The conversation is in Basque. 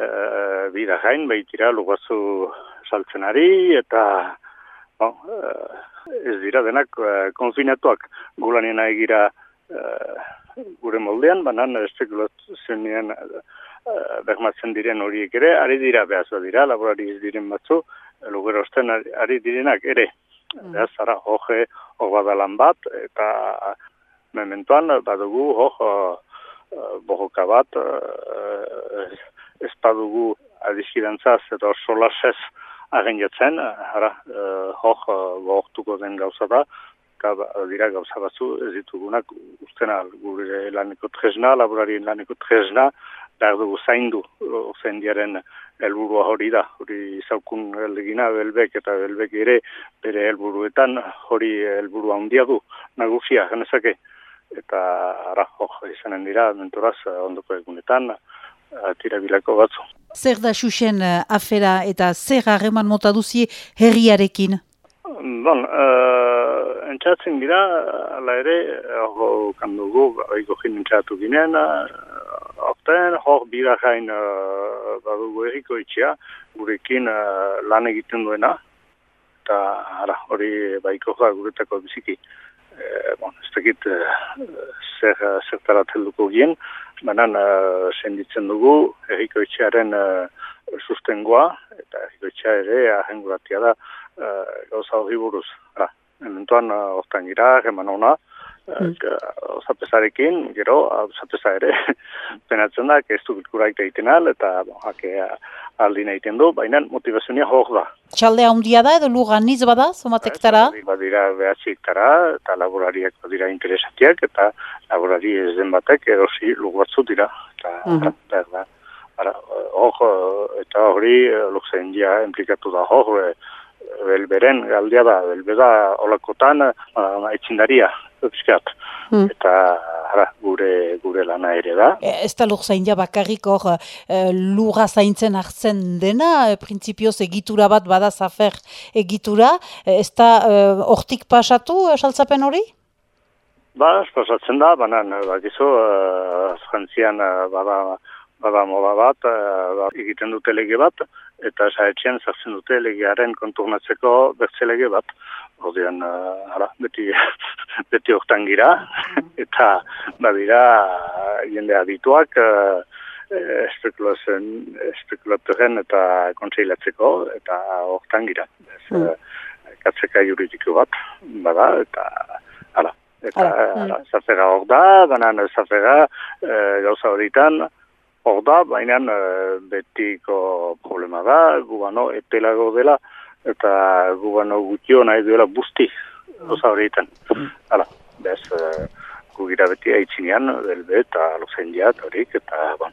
uh, bida jain, baitira lugazu saltzen ari, eta bon, ez dira denak uh, konfinatuak gulanien egira gure moldean, banan espekulazioen uh, bermatzen diren horiek ere, ari dira behazua dira, laborari ez diren batzu, lugero osten ari direnak ere. Mm. Beraz, ara, hoge, hogadalan bat, eta mementoan badugu hor uh, bohoka bat uh, ez badugu adiskidantzaz edo solasez agen jatzen, hara, uh, hor uh, den gauza da, eta ba, dira gauza batzu ez ditugunak ustena gure laneko tresna, laborarien laneko tresna, behar dugu zaindu zendiaren helburua hori da, hori zaukun legina belbek eta belbek ere bere helburuetan hori helburua handia du, nagusia, genezake. Eta ara, hor, izanen dira, mentoraz, ondoko egunetan, tirabilako batzu. Zer da xuxen uh, afera eta zer harreman mota duzie herriarekin? Bon, uh, entzatzen dira, ala ere, hor kandugu, oiko jin entzatu ginen, horten, hor bira jain uh, badugu erriko itxea, gurekin uh, lan egiten duena, eta hori baiko guretako biziki eh, bon, ez dakit eh, zer, zertara telduko gien, banan eh, senditzen dugu errikoitxearen eh, sustengoa, eta errikoitxea ere ahenguratia da eh, gauza hori buruz. Ara, ementuan eh, hortan gira, eman ona, mm. osapesarekin, gero, osapesa ere, penatzen da, ez du bilkuraik egiten al, eta bon, hake, aldi egiten du, baina motivazioa hor da. Txaldea handia da edo lugan niz bada, zomatektara? Badira behatziktara eta laborariak badira interesatiak eta laborari ez den batek erosi lugu batzu dira. Eta, uh -huh. da, ara, hor, eta hori luxen dia implikatu da hor, e, belberen galdia da, belbeda olakotan aitzindaria, hmm. eta ara, gure gure lana ere da. E, ez da lur zain bakarrik hor e, lura zaintzen hartzen dena, e, printzipioz egitura bat bada zafer egitura, e, ez da hortik pasatu e, saltzapen hori? Ba, pasatzen da, banan, bakizu, e, frantzian e, bada, bada moda bat, e, egiten dute lege bat, eta saetxean zartzen dute legearen konturnatzeko bertze lege bat. Ordean, uh, ara, beti, beti hortan gira, eta badira jende adituak uh, espekulatoren eta kontseilatzeko, eta hortan gira. Ez, mm. uh, katzeka juridiko bat, bada, eta ara. Eta ara, mm. zafera hor da, banan zafera uh, gauza horitan, hor da, baina uh, betiko problema da, gubano epelago dela, eta gubano gutio nahi duela busti oza horietan. Mm. Hala, bez, uh, gugira beti haitzinean, belbe eta lozen horik, eta bon,